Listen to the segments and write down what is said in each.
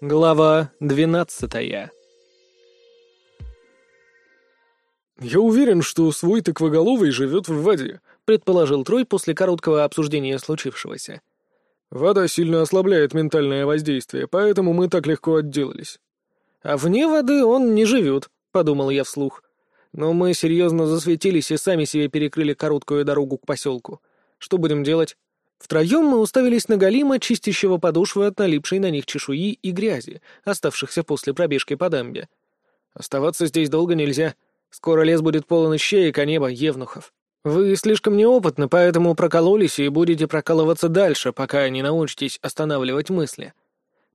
Глава двенадцатая «Я уверен, что свой тыквоголовый живет в воде», — предположил Трой после короткого обсуждения случившегося. «Вода сильно ослабляет ментальное воздействие, поэтому мы так легко отделались». «А вне воды он не живет», — подумал я вслух. «Но мы серьезно засветились и сами себе перекрыли короткую дорогу к поселку. Что будем делать?» Втроем мы уставились на Галима, чистящего подошвы от налипшей на них чешуи и грязи, оставшихся после пробежки по дамбе. «Оставаться здесь долго нельзя. Скоро лес будет полон ищеек, а небо — евнухов. Вы слишком неопытны, поэтому прокололись и будете прокалываться дальше, пока не научитесь останавливать мысли».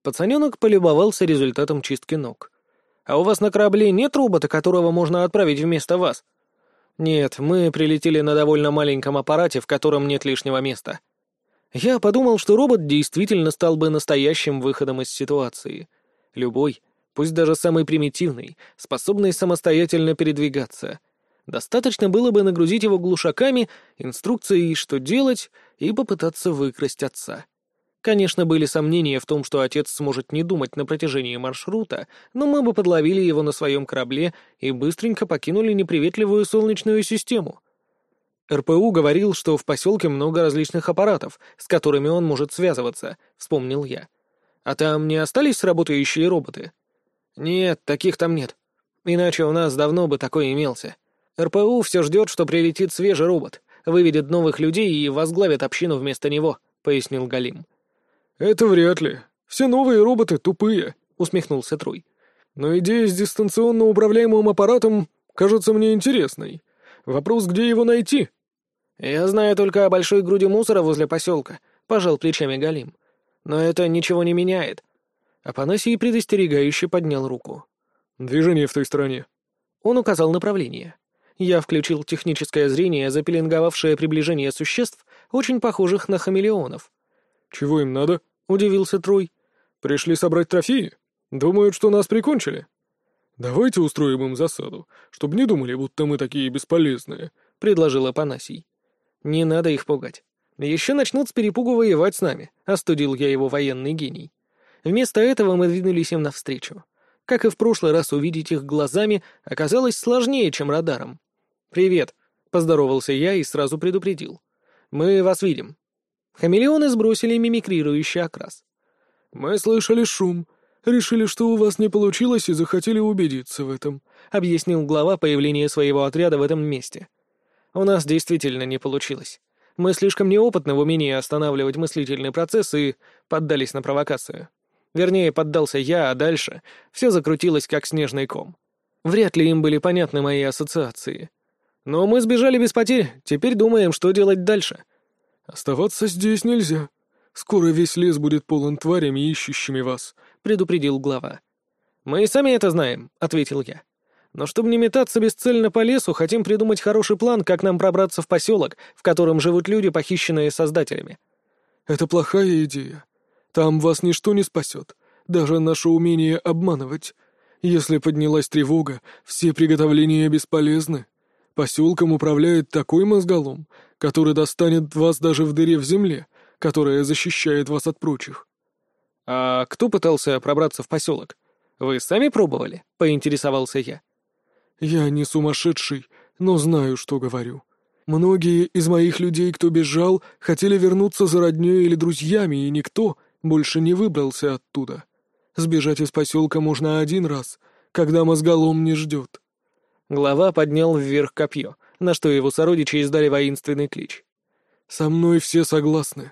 Пацаненок полюбовался результатом чистки ног. «А у вас на корабле нет робота, которого можно отправить вместо вас?» «Нет, мы прилетели на довольно маленьком аппарате, в котором нет лишнего места». Я подумал, что робот действительно стал бы настоящим выходом из ситуации. Любой, пусть даже самый примитивный, способный самостоятельно передвигаться. Достаточно было бы нагрузить его глушаками, инструкцией, что делать, и попытаться выкрасть отца. Конечно, были сомнения в том, что отец сможет не думать на протяжении маршрута, но мы бы подловили его на своем корабле и быстренько покинули неприветливую солнечную систему — РПУ говорил, что в поселке много различных аппаратов, с которыми он может связываться, вспомнил я. А там не остались работающие роботы? Нет, таких там нет. Иначе у нас давно бы такой имелся. РПУ все ждет, что прилетит свежий робот, выведет новых людей и возглавит общину вместо него, пояснил Галим. Это вряд ли. Все новые роботы тупые, усмехнулся Труй. Но идея с дистанционно управляемым аппаратом кажется мне интересной. Вопрос, где его найти? «Я знаю только о большой груди мусора возле поселка», — пожал плечами Галим. «Но это ничего не меняет». Апанасий предостерегающе поднял руку. «Движение в той стороне». Он указал направление. Я включил техническое зрение, запеленговавшее приближение существ, очень похожих на хамелеонов. «Чего им надо?» — удивился Трой. «Пришли собрать трофеи? Думают, что нас прикончили?» «Давайте устроим им засаду, чтобы не думали, будто мы такие бесполезные», — предложил Апанасий. «Не надо их пугать. Еще начнут с перепугу воевать с нами», — остудил я его военный гений. Вместо этого мы двинулись им навстречу. Как и в прошлый раз увидеть их глазами оказалось сложнее, чем радаром. «Привет», — поздоровался я и сразу предупредил. «Мы вас видим». Хамелеоны сбросили мимикрирующий окрас. «Мы слышали шум. Решили, что у вас не получилось и захотели убедиться в этом», — объяснил глава появление своего отряда в этом месте. У нас действительно не получилось. Мы слишком неопытны в умении останавливать мыслительный процесс и поддались на провокацию. Вернее, поддался я, а дальше все закрутилось как снежный ком. Вряд ли им были понятны мои ассоциации. Но мы сбежали без потерь, теперь думаем, что делать дальше. «Оставаться здесь нельзя. Скоро весь лес будет полон тварями, ищущими вас», — предупредил глава. «Мы и сами это знаем», — ответил я. Но чтобы не метаться бесцельно по лесу, хотим придумать хороший план, как нам пробраться в поселок, в котором живут люди, похищенные создателями». «Это плохая идея. Там вас ничто не спасет, даже наше умение обманывать. Если поднялась тревога, все приготовления бесполезны. Поселком управляет такой мозголом, который достанет вас даже в дыре в земле, которая защищает вас от прочих». «А кто пытался пробраться в поселок? Вы сами пробовали?» — поинтересовался я. «Я не сумасшедший, но знаю, что говорю. Многие из моих людей, кто бежал, хотели вернуться за роднёй или друзьями, и никто больше не выбрался оттуда. Сбежать из поселка можно один раз, когда мозголом не ждет». Глава поднял вверх копье, на что его сородичи издали воинственный клич. «Со мной все согласны».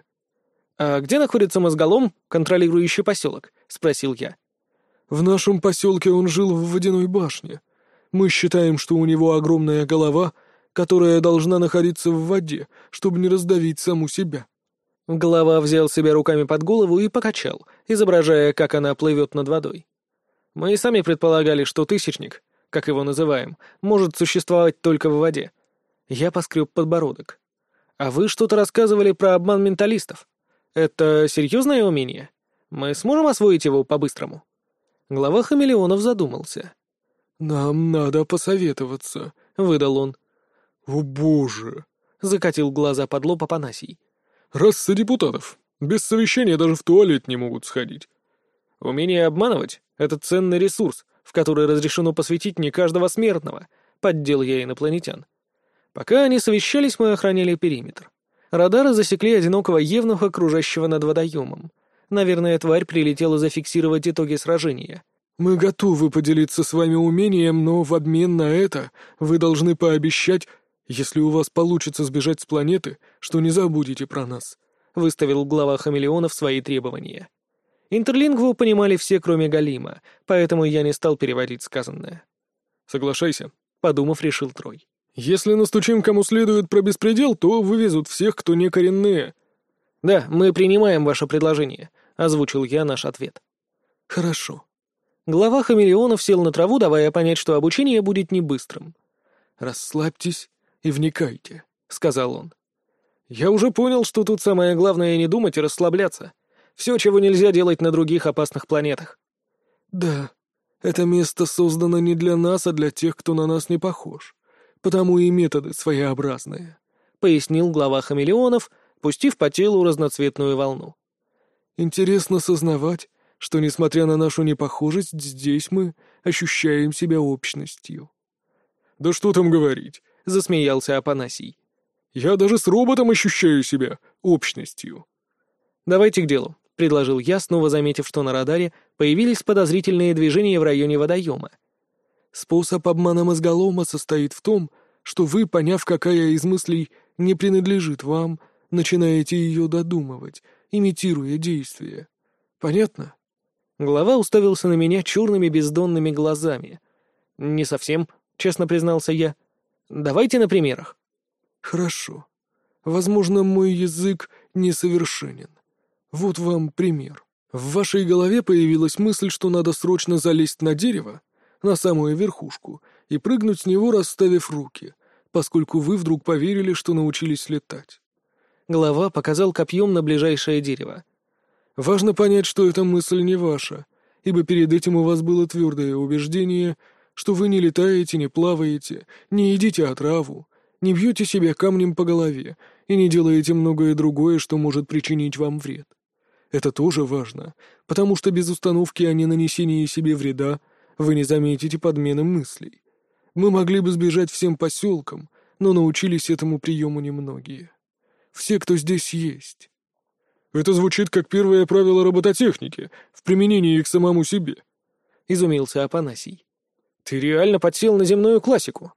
«А где находится мозголом, контролирующий поселок?» — спросил я. «В нашем поселке он жил в водяной башне. Мы считаем, что у него огромная голова, которая должна находиться в воде, чтобы не раздавить саму себя». Голова взял себя руками под голову и покачал, изображая, как она плывет над водой. Мы и сами предполагали, что тысячник, как его называем, может существовать только в воде. Я поскреб подбородок. А вы что-то рассказывали про обман менталистов. Это серьезное умение? Мы сможем освоить его по-быстрому? Глава хамелеонов задумался. «Нам надо посоветоваться», — выдал он. «О боже!» — закатил глаза под лоб Апанасий. «Раса депутатов. Без совещания даже в туалет не могут сходить. Умение обманывать — это ценный ресурс, в который разрешено посвятить не каждого смертного, поддел я инопланетян. Пока они совещались, мы охраняли периметр. Радары засекли одинокого евнуха, кружащего над водоемом. Наверное, тварь прилетела зафиксировать итоги сражения. «Мы готовы поделиться с вами умением, но в обмен на это вы должны пообещать, если у вас получится сбежать с планеты, что не забудете про нас», — выставил глава хамелеонов свои требования. Интерлингву понимали все, кроме Галима, поэтому я не стал переводить сказанное. «Соглашайся», — подумав, решил Трой. «Если настучим кому следует про беспредел, то вывезут всех, кто не коренные». «Да, мы принимаем ваше предложение», — озвучил я наш ответ. «Хорошо». Глава хамелеонов сел на траву, давая понять, что обучение будет не быстрым. «Расслабьтесь и вникайте», — сказал он. «Я уже понял, что тут самое главное не думать и расслабляться. Все, чего нельзя делать на других опасных планетах». «Да, это место создано не для нас, а для тех, кто на нас не похож. Потому и методы своеобразные», — пояснил глава хамелеонов, пустив по телу разноцветную волну. «Интересно сознавать, что, несмотря на нашу непохожесть, здесь мы ощущаем себя общностью». «Да что там говорить», — засмеялся Апанасий. «Я даже с роботом ощущаю себя общностью». «Давайте к делу», — предложил я, снова заметив, что на радаре появились подозрительные движения в районе водоема. «Способ обмана мозголома состоит в том, что вы, поняв, какая из мыслей не принадлежит вам, начинаете ее додумывать, имитируя действия. Понятно?» Глава уставился на меня черными бездонными глазами. «Не совсем», — честно признался я. «Давайте на примерах». «Хорошо. Возможно, мой язык несовершенен. Вот вам пример. В вашей голове появилась мысль, что надо срочно залезть на дерево, на самую верхушку, и прыгнуть с него, расставив руки, поскольку вы вдруг поверили, что научились летать. Глава показал копьем на ближайшее дерево. Важно понять, что эта мысль не ваша, ибо перед этим у вас было твердое убеждение, что вы не летаете, не плаваете, не едите отраву, не бьете себя камнем по голове и не делаете многое другое, что может причинить вам вред. Это тоже важно, потому что без установки о ненанесении себе вреда вы не заметите подмены мыслей. Мы могли бы сбежать всем поселкам, но научились этому приему немногие. Все, кто здесь есть. Это звучит как первое правило робототехники в применении к самому себе. Изумился Апанасий. Ты реально подсел на земную классику.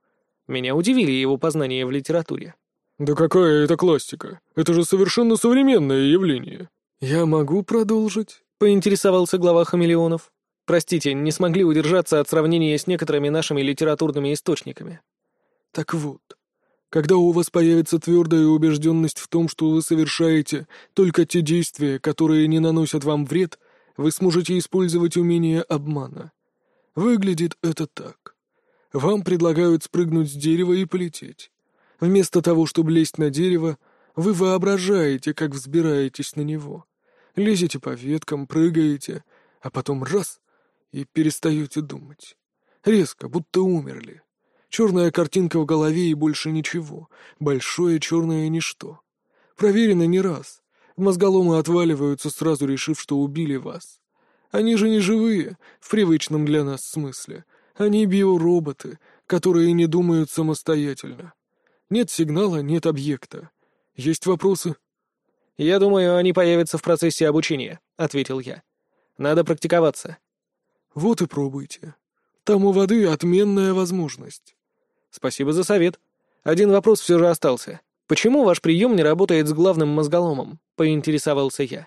Меня удивили его познания в литературе. Да какая это классика? Это же совершенно современное явление. «Я могу продолжить?» — поинтересовался глава хамелеонов. «Простите, не смогли удержаться от сравнения с некоторыми нашими литературными источниками». «Так вот, когда у вас появится твердая убежденность в том, что вы совершаете только те действия, которые не наносят вам вред, вы сможете использовать умение обмана. Выглядит это так. Вам предлагают спрыгнуть с дерева и полететь. Вместо того, чтобы лезть на дерево, вы воображаете, как взбираетесь на него. Лезете по веткам, прыгаете, а потом раз — и перестаете думать. Резко, будто умерли. Черная картинка в голове и больше ничего. Большое черное ничто. Проверено не раз. Мозголомы отваливаются, сразу решив, что убили вас. Они же не живые, в привычном для нас смысле. Они биороботы, которые не думают самостоятельно. Нет сигнала, нет объекта. Есть вопросы? «Я думаю, они появятся в процессе обучения», — ответил я. «Надо практиковаться». «Вот и пробуйте. Там у воды отменная возможность». «Спасибо за совет. Один вопрос все же остался. Почему ваш прием не работает с главным мозголомом?» — поинтересовался я.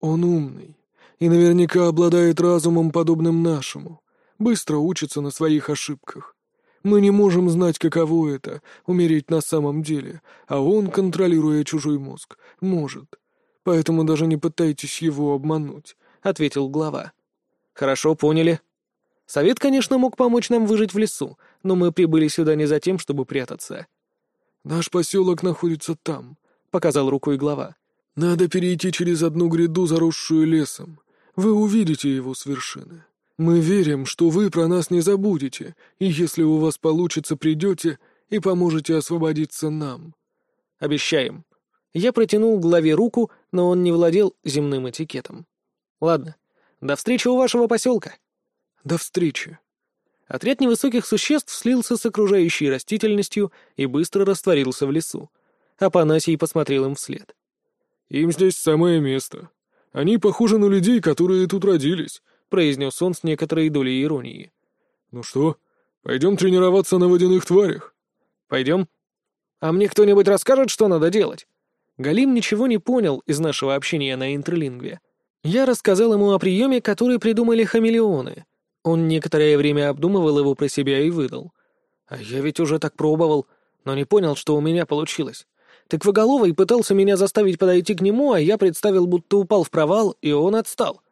«Он умный и наверняка обладает разумом, подобным нашему. Быстро учится на своих ошибках. Мы не можем знать, каково это — умереть на самом деле, а он, контролируя чужой мозг, может. Поэтому даже не пытайтесь его обмануть», — ответил глава. «Хорошо, поняли. Совет, конечно, мог помочь нам выжить в лесу, но мы прибыли сюда не за тем, чтобы прятаться». «Наш поселок находится там», — показал рукой глава. «Надо перейти через одну гряду, заросшую лесом. Вы увидите его с вершины». Мы верим, что вы про нас не забудете, и если у вас получится, придете и поможете освободиться нам». «Обещаем». Я протянул главе руку, но он не владел земным этикетом. «Ладно, До встречи у вашего поселка. До встречи. Отряд невысоких существ слился с окружающей растительностью и быстро растворился в лесу. Апанасий посмотрел им вслед. «Им здесь самое место. Они похожи на людей, которые тут родились», — произнес он с некоторой долей иронии. «Ну что, пойдем тренироваться на водяных тварях?» «Пойдем. А мне кто-нибудь расскажет, что надо делать?» Галим ничего не понял из нашего общения на интерлингве. Я рассказал ему о приеме, который придумали хамелеоны, он некоторое время обдумывал его про себя и выдал. «А я ведь уже так пробовал, но не понял, что у меня получилось. Тыквоголовый пытался меня заставить подойти к нему, а я представил, будто упал в провал, и он отстал.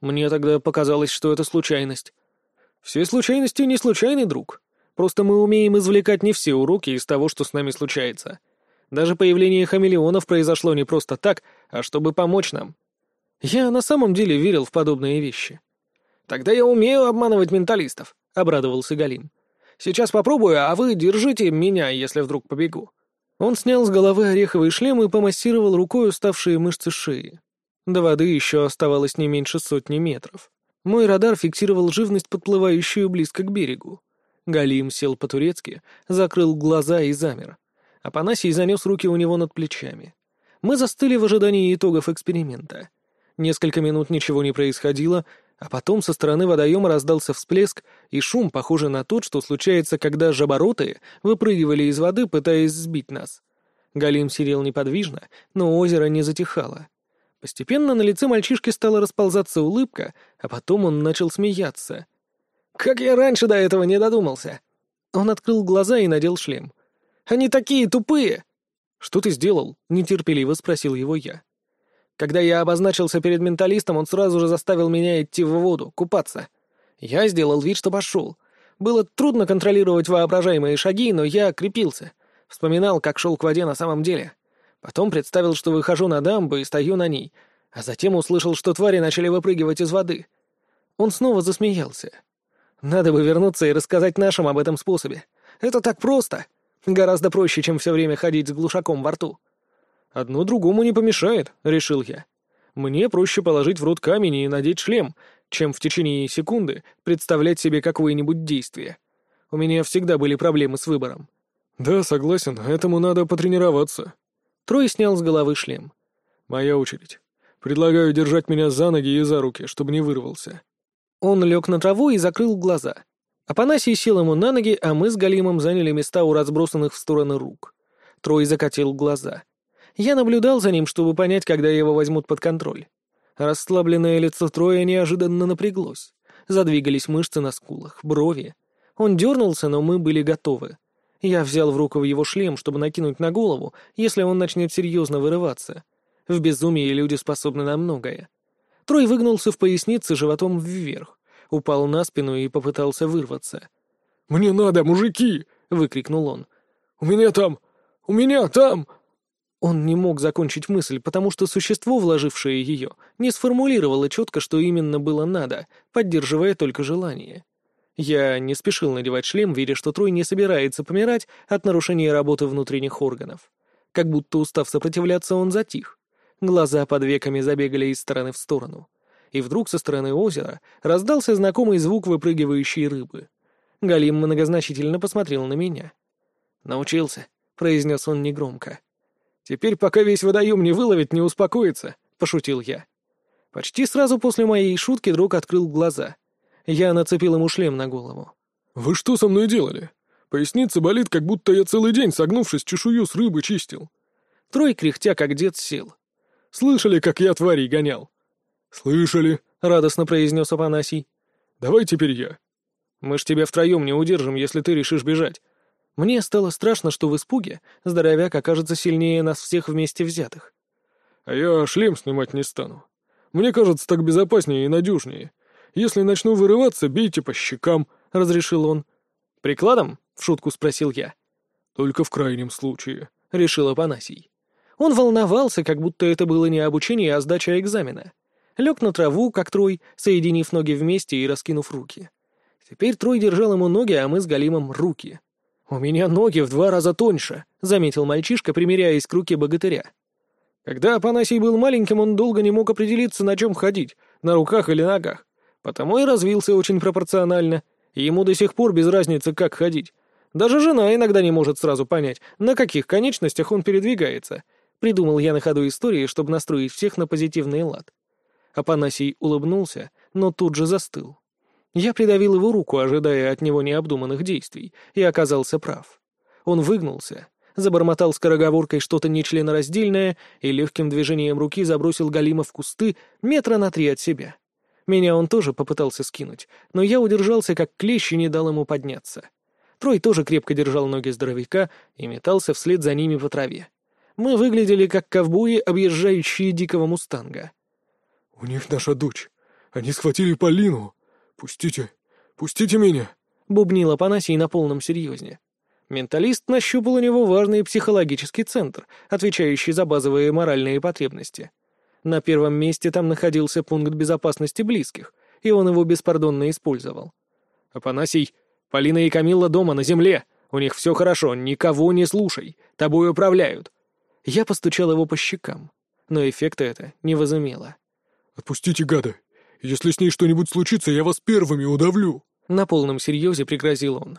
Мне тогда показалось, что это случайность. Все случайности не случайный, друг. Просто мы умеем извлекать не все уроки из того, что с нами случается. Даже появление хамелеонов произошло не просто так, а чтобы помочь нам. Я на самом деле верил в подобные вещи. «Тогда я умею обманывать менталистов», — обрадовался Галим. «Сейчас попробую, а вы держите меня, если вдруг побегу». Он снял с головы ореховый шлем и помассировал рукой уставшие мышцы шеи. До воды еще оставалось не меньше сотни метров. Мой радар фиксировал живность, подплывающую близко к берегу. Галим сел по-турецки, закрыл глаза и замер. Апанасий занес руки у него над плечами. Мы застыли в ожидании итогов эксперимента. Несколько минут ничего не происходило, а потом со стороны водоема раздался всплеск и шум, похожий на тот, что случается, когда жабороты выпрыгивали из воды, пытаясь сбить нас. Галим сидел неподвижно, но озеро не затихало. Постепенно на лице мальчишки стала расползаться улыбка, а потом он начал смеяться. «Как я раньше до этого не додумался!» Он открыл глаза и надел шлем. «Они такие тупые!» «Что ты сделал?» — нетерпеливо спросил его я. Когда я обозначился перед менталистом, он сразу же заставил меня идти в воду, купаться. Я сделал вид, что пошел. Было трудно контролировать воображаемые шаги, но я крепился. Вспоминал, как шел к воде на самом деле. Потом представил, что выхожу на дамбу и стою на ней, а затем услышал, что твари начали выпрыгивать из воды. Он снова засмеялся. Надо бы вернуться и рассказать нашим об этом способе. Это так просто. Гораздо проще, чем все время ходить с глушаком во рту. «Одно другому не помешает», — решил я. «Мне проще положить в рот камень и надеть шлем, чем в течение секунды представлять себе какое-нибудь действие. У меня всегда были проблемы с выбором». «Да, согласен, этому надо потренироваться». Трой снял с головы шлем. «Моя очередь. Предлагаю держать меня за ноги и за руки, чтобы не вырвался». Он лег на траву и закрыл глаза. Апанасий сел ему на ноги, а мы с Галимом заняли места у разбросанных в стороны рук. Трой закатил глаза. Я наблюдал за ним, чтобы понять, когда его возьмут под контроль. Расслабленное лицо Троя неожиданно напряглось. Задвигались мышцы на скулах, брови. Он дернулся, но мы были готовы. Я взял в руку его шлем, чтобы накинуть на голову, если он начнет серьезно вырываться. В безумии люди способны на многое. Трой выгнулся в пояснице животом вверх, упал на спину и попытался вырваться. «Мне надо, мужики!» — выкрикнул он. «У меня там... У меня там...» Он не мог закончить мысль, потому что существо, вложившее ее, не сформулировало четко, что именно было надо, поддерживая только желание. Я не спешил надевать шлем, веря, что Трой не собирается помирать от нарушения работы внутренних органов. Как будто устав сопротивляться, он затих. Глаза под веками забегали из стороны в сторону. И вдруг со стороны озера раздался знакомый звук выпрыгивающей рыбы. Галим многозначительно посмотрел на меня. «Научился», — произнес он негромко. Теперь, пока весь водоем не выловит, не успокоится», — пошутил я. Почти сразу после моей шутки друг открыл глаза. Я нацепил ему шлем на голову. «Вы что со мной делали? Поясница болит, как будто я целый день, согнувшись, чешую с рыбы чистил». Трой, кряхтя, как дед, сел. «Слышали, как я тварей гонял?» «Слышали», — радостно произнес Апанасий. «Давай теперь я». «Мы ж тебя втроем не удержим, если ты решишь бежать. Мне стало страшно, что в испуге здоровяк окажется сильнее нас всех вместе взятых. «А я шлем снимать не стану. Мне кажется, так безопаснее и надежнее. Если начну вырываться, бейте по щекам», — разрешил он. «Прикладом?» — в шутку спросил я. «Только в крайнем случае», — решил Апанасий. Он волновался, как будто это было не обучение, а сдача экзамена. Лег на траву, как Трой, соединив ноги вместе и раскинув руки. Теперь Трой держал ему ноги, а мы с Галимом — руки. «У меня ноги в два раза тоньше», — заметил мальчишка, примеряясь к руке богатыря. Когда Апанасий был маленьким, он долго не мог определиться, на чем ходить, на руках или ногах. Потому и развился очень пропорционально. ему до сих пор без разницы, как ходить. Даже жена иногда не может сразу понять, на каких конечностях он передвигается. Придумал я на ходу истории, чтобы настроить всех на позитивный лад. Апанасий улыбнулся, но тут же застыл. Я придавил его руку, ожидая от него необдуманных действий, и оказался прав. Он выгнулся, забормотал скороговоркой что-то нечленораздельное и легким движением руки забросил Галима в кусты метра на три от себя. Меня он тоже попытался скинуть, но я удержался как клещ и не дал ему подняться. Трой тоже крепко держал ноги здоровяка и метался вслед за ними по траве. Мы выглядели как ковбои, объезжающие дикого мустанга. «У них наша дочь. Они схватили Полину. Пустите, пустите меня!» — бубнил Апанасий на полном серьезне. Менталист нащупал у него важный психологический центр, отвечающий за базовые моральные потребности. На первом месте там находился пункт безопасности близких, и он его беспардонно использовал. «Апанасий, Полина и Камилла дома на земле. У них все хорошо, никого не слушай. Тобой управляют». Я постучал его по щекам, но эффекта это не возымело. «Отпустите гада. Если с ней что-нибудь случится, я вас первыми удавлю». На полном серьезе пригрозил он.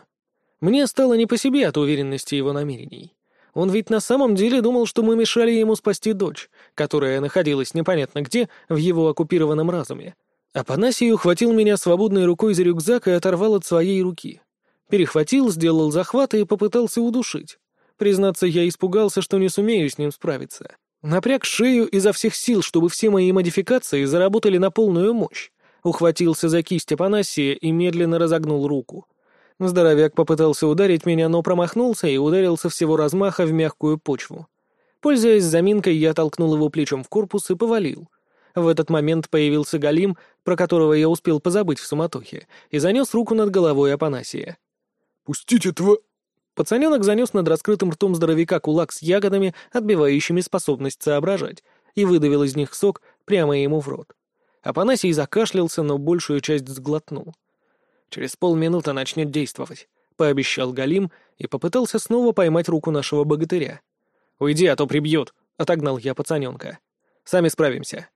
Мне стало не по себе от уверенности его намерений. Он ведь на самом деле думал, что мы мешали ему спасти дочь, которая находилась непонятно где в его оккупированном разуме. Апанасий ухватил меня свободной рукой за рюкзак и оторвал от своей руки. Перехватил, сделал захват и попытался удушить. Признаться, я испугался, что не сумею с ним справиться. Напряг шею изо всех сил, чтобы все мои модификации заработали на полную мощь. Ухватился за кисть Апанасия и медленно разогнул руку. Здоровяк попытался ударить меня, но промахнулся и ударился всего размаха в мягкую почву. Пользуясь заминкой, я толкнул его плечом в корпус и повалил. В этот момент появился Галим, про которого я успел позабыть в суматохе, и занес руку над головой Апанасия. «Пустите тво...» Пацаненок занес над раскрытым ртом здоровяка кулак с ягодами, отбивающими способность соображать, и выдавил из них сок прямо ему в рот. Апанасий закашлялся, но большую часть сглотнул. Через полминуты начнет действовать», — пообещал Галим и попытался снова поймать руку нашего богатыря. «Уйди, а то прибьет», — отогнал я пацаненка. «Сами справимся».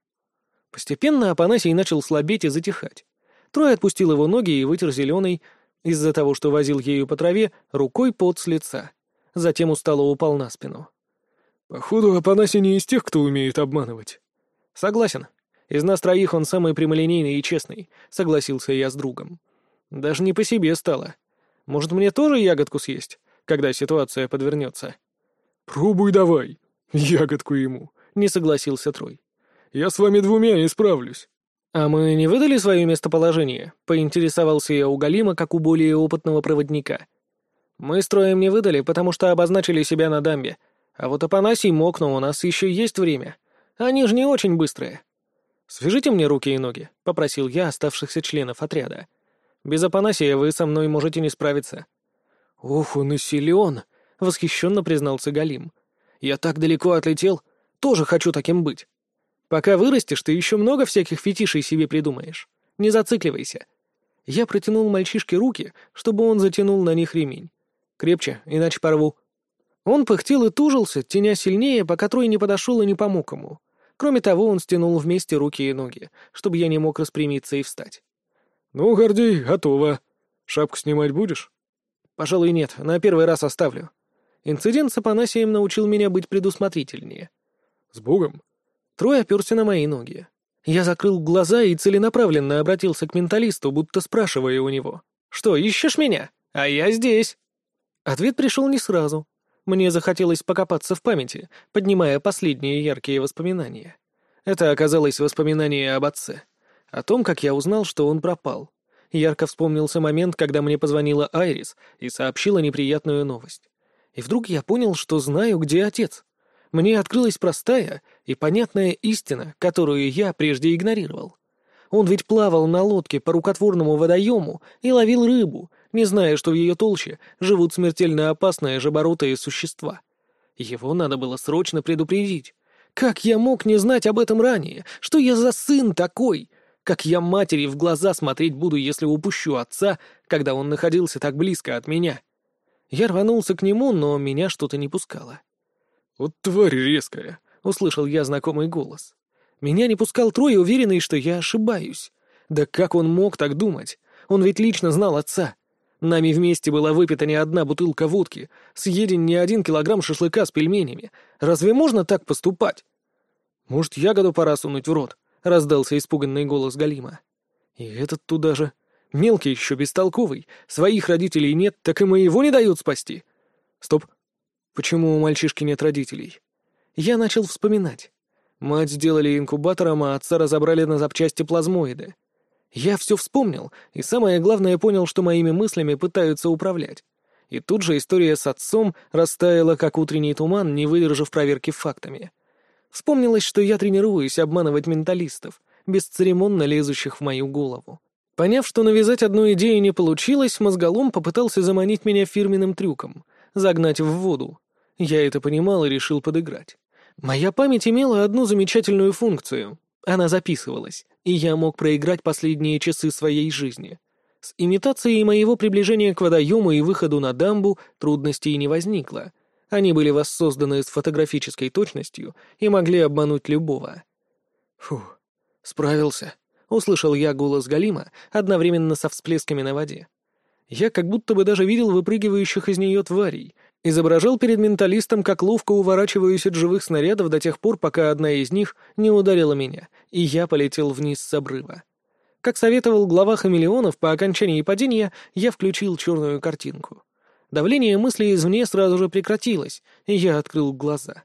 Постепенно Апанасий начал слабеть и затихать. Трой отпустил его ноги и вытер зеленый, из-за того, что возил ею по траве, рукой пот с лица. Затем устало упал на спину. «Походу, Апанасий не из тех, кто умеет обманывать». «Согласен. Из нас троих он самый прямолинейный и честный», — согласился я с другом. Даже не по себе стало. Может, мне тоже ягодку съесть, когда ситуация подвернется? «Пробуй давай, ягодку ему», — не согласился Трой. «Я с вами двумя не справлюсь». «А мы не выдали свое местоположение?» — поинтересовался я у Галима, как у более опытного проводника. «Мы строем не выдали, потому что обозначили себя на дамбе. А вот Апанасий мог, но у нас еще есть время. Они же не очень быстрые». «Свяжите мне руки и ноги», — попросил я оставшихся членов отряда. Без Апанасия вы со мной можете не справиться». «Ух, он и силен!» — восхищенно признался Галим. «Я так далеко отлетел, тоже хочу таким быть. Пока вырастешь, ты еще много всяких фетишей себе придумаешь. Не зацикливайся». Я протянул мальчишке руки, чтобы он затянул на них ремень. «Крепче, иначе порву». Он пыхтел и тужился, теня сильнее, пока Трой не подошел и не помог ему. Кроме того, он стянул вместе руки и ноги, чтобы я не мог распрямиться и встать. «Ну, Гордей, готово. Шапку снимать будешь?» «Пожалуй, нет. На первый раз оставлю. Инцидент с Апанасием научил меня быть предусмотрительнее». «С Богом?» Трой оперся на мои ноги. Я закрыл глаза и целенаправленно обратился к менталисту, будто спрашивая у него. «Что, ищешь меня? А я здесь!» Ответ пришел не сразу. Мне захотелось покопаться в памяти, поднимая последние яркие воспоминания. Это оказалось воспоминание об отце. О том, как я узнал, что он пропал. Ярко вспомнился момент, когда мне позвонила Айрис и сообщила неприятную новость. И вдруг я понял, что знаю, где отец. Мне открылась простая и понятная истина, которую я прежде игнорировал. Он ведь плавал на лодке по рукотворному водоему и ловил рыбу, не зная, что в ее толще живут смертельно опасные жаборотые существа. Его надо было срочно предупредить. Как я мог не знать об этом ранее? Что я за сын такой? Как я матери в глаза смотреть буду, если упущу отца, когда он находился так близко от меня? Я рванулся к нему, но меня что-то не пускало. «Вот тварь резкая», — услышал я знакомый голос. Меня не пускал Трой, уверенный, что я ошибаюсь. Да как он мог так думать? Он ведь лично знал отца. Нами вместе была выпита не одна бутылка водки, съеден не один килограмм шашлыка с пельменями. Разве можно так поступать? Может, ягоду пора сунуть в рот? — раздался испуганный голос Галима. И этот туда же. Мелкий еще, бестолковый. Своих родителей нет, так и моего не дают спасти. Стоп. Почему у мальчишки нет родителей? Я начал вспоминать. Мать сделали инкубатором, а отца разобрали на запчасти плазмоиды. Я все вспомнил, и самое главное понял, что моими мыслями пытаются управлять. И тут же история с отцом растаяла, как утренний туман, не выдержав проверки фактами. Вспомнилось, что я тренируюсь обманывать менталистов, бесцеремонно лезущих в мою голову. Поняв, что навязать одну идею не получилось, мозголом попытался заманить меня фирменным трюком — загнать в воду. Я это понимал и решил подыграть. Моя память имела одну замечательную функцию. Она записывалась, и я мог проиграть последние часы своей жизни. С имитацией моего приближения к водоему и выходу на дамбу трудностей не возникло. Они были воссозданы с фотографической точностью и могли обмануть любого. Фу, справился. Услышал я голос Галима одновременно со всплесками на воде. Я как будто бы даже видел выпрыгивающих из нее тварей, изображал перед менталистом, как ловко уворачиваюсь от живых снарядов до тех пор, пока одна из них не ударила меня, и я полетел вниз с обрыва. Как советовал глава хамелеонов, по окончании падения я включил черную картинку. Давление мыслей извне сразу же прекратилось, и я открыл глаза.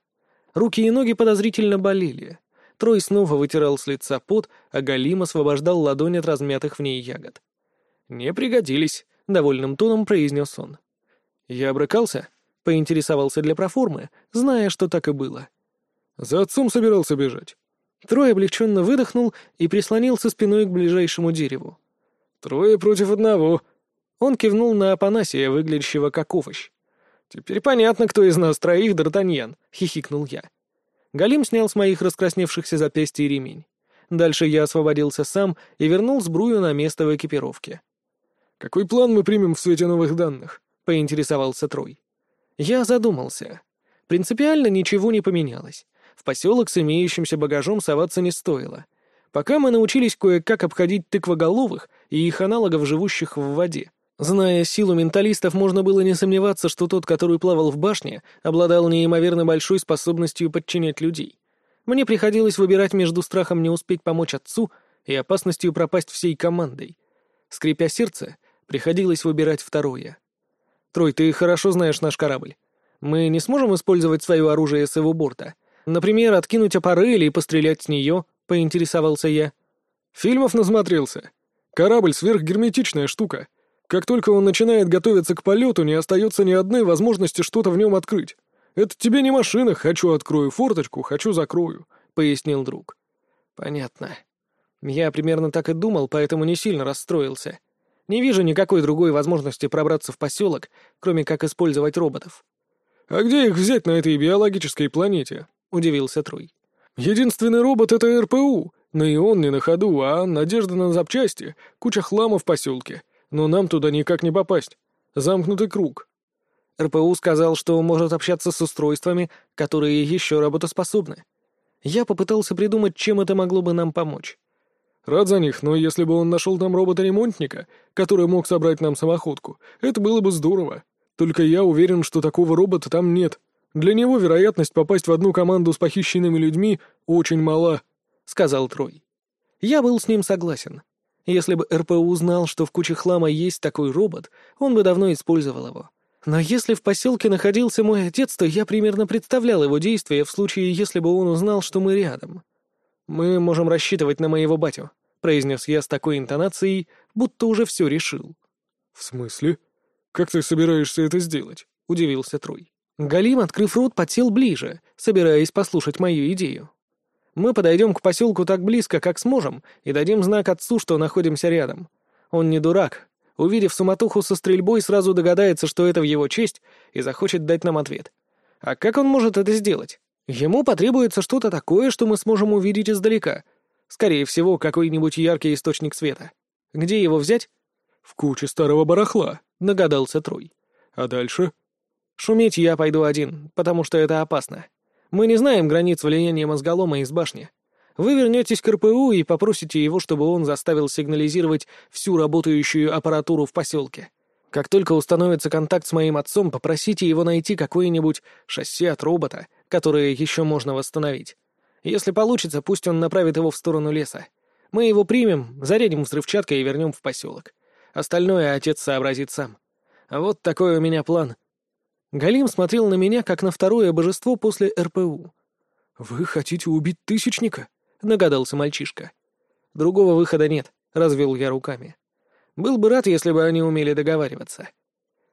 Руки и ноги подозрительно болели. Трой снова вытирал с лица пот, а Галим освобождал ладонь от размятых в ней ягод. «Не пригодились», — довольным тоном произнес он. «Я обрыкался?» — поинтересовался для проформы, зная, что так и было. «За отцом собирался бежать». Трой облегченно выдохнул и прислонился спиной к ближайшему дереву. «Трое против одного». Он кивнул на Апанасия, выглядящего как овощ. «Теперь понятно, кто из нас троих Д'Артаньян», — хихикнул я. Галим снял с моих раскрасневшихся запястья ремень. Дальше я освободился сам и вернул сбрую на место в экипировке. «Какой план мы примем в свете новых данных?» — поинтересовался Трой. Я задумался. Принципиально ничего не поменялось. В поселок с имеющимся багажом соваться не стоило. Пока мы научились кое-как обходить тыквоголовых и их аналогов, живущих в воде. Зная силу менталистов, можно было не сомневаться, что тот, который плавал в башне, обладал неимоверно большой способностью подчинять людей. Мне приходилось выбирать между страхом не успеть помочь отцу и опасностью пропасть всей командой. Скрипя сердце, Приходилось выбирать второе. «Трой, ты хорошо знаешь наш корабль. Мы не сможем использовать свое оружие с его борта. Например, откинуть опоры или пострелять с нее?» — поинтересовался я. «Фильмов насмотрелся. Корабль — сверхгерметичная штука. Как только он начинает готовиться к полету, не остается ни одной возможности что-то в нем открыть. Это тебе не машина, хочу открою форточку, хочу закрою», — пояснил друг. «Понятно. Я примерно так и думал, поэтому не сильно расстроился. Не вижу никакой другой возможности пробраться в поселок, кроме как использовать роботов. «А где их взять на этой биологической планете?» — удивился Трой. «Единственный робот — это РПУ, но и он не на ходу, а надежда на запчасти, куча хлама в поселке. Но нам туда никак не попасть. Замкнутый круг». РПУ сказал, что может общаться с устройствами, которые еще работоспособны. Я попытался придумать, чем это могло бы нам помочь. Рад за них, но если бы он нашел там робота-ремонтника, который мог собрать нам самоходку, это было бы здорово. Только я уверен, что такого робота там нет. Для него вероятность попасть в одну команду с похищенными людьми очень мала», — сказал Трой. Я был с ним согласен. Если бы РПУ узнал, что в куче хлама есть такой робот, он бы давно использовал его. Но если в поселке находился мой отец, то я примерно представлял его действия в случае, если бы он узнал, что мы рядом. Мы можем рассчитывать на моего батю. — произнес я с такой интонацией, будто уже все решил. «В смысле? Как ты собираешься это сделать?» — удивился Трой. Галим, открыв рот, подсел ближе, собираясь послушать мою идею. «Мы подойдем к поселку так близко, как сможем, и дадим знак отцу, что находимся рядом. Он не дурак. Увидев суматоху со стрельбой, сразу догадается, что это в его честь, и захочет дать нам ответ. А как он может это сделать? Ему потребуется что-то такое, что мы сможем увидеть издалека — Скорее всего, какой-нибудь яркий источник света. Где его взять? В куче старого барахла, догадался Трой. А дальше? Шуметь я пойду один, потому что это опасно. Мы не знаем границ влияния мозголома из башни. Вы вернетесь к РПУ и попросите его, чтобы он заставил сигнализировать всю работающую аппаратуру в поселке. Как только установится контакт с моим отцом, попросите его найти какое-нибудь шасси от робота, которое еще можно восстановить. Если получится, пусть он направит его в сторону леса. Мы его примем, зарядим взрывчаткой и вернем в поселок. Остальное отец сообразит сам. Вот такой у меня план. Галим смотрел на меня, как на второе божество после РПУ. «Вы хотите убить Тысячника?» — догадался мальчишка. «Другого выхода нет», — развел я руками. Был бы рад, если бы они умели договариваться.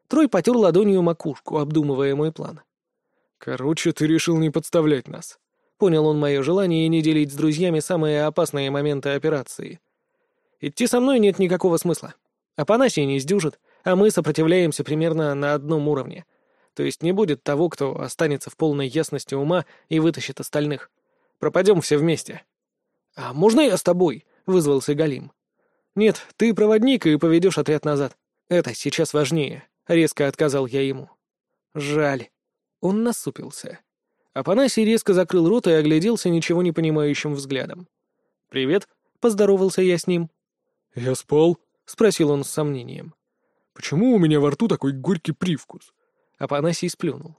Трой потер ладонью макушку, обдумывая мой план. «Короче, ты решил не подставлять нас». Понял он мое желание не делить с друзьями самые опасные моменты операции. Идти со мной нет никакого смысла. Апанасий не сдюжит, а мы сопротивляемся примерно на одном уровне. То есть не будет того, кто останется в полной ясности ума и вытащит остальных. Пропадем все вместе. «А можно я с тобой?» — вызвался Галим. «Нет, ты проводник и поведешь отряд назад. Это сейчас важнее», — резко отказал я ему. «Жаль». Он насупился. Апанасий резко закрыл рот и огляделся ничего не понимающим взглядом. «Привет», — поздоровался я с ним. «Я спал?» — спросил он с сомнением. «Почему у меня во рту такой горький привкус?» Апанасий сплюнул.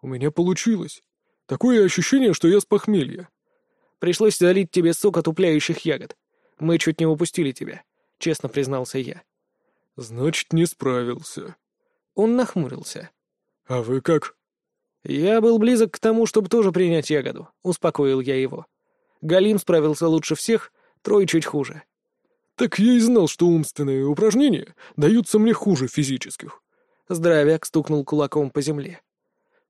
«У меня получилось. Такое ощущение, что я с похмелья». «Пришлось залить тебе сок отупляющих ягод. Мы чуть не упустили тебя», — честно признался я. «Значит, не справился». Он нахмурился. «А вы как?» «Я был близок к тому, чтобы тоже принять ягоду», — успокоил я его. Галим справился лучше всех, Трой чуть хуже. «Так я и знал, что умственные упражнения даются мне хуже физических». Здоровяк стукнул кулаком по земле.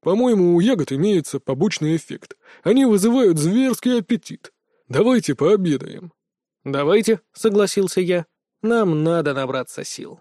«По-моему, у ягод имеется побочный эффект. Они вызывают зверский аппетит. Давайте пообедаем». «Давайте», — согласился я. «Нам надо набраться сил».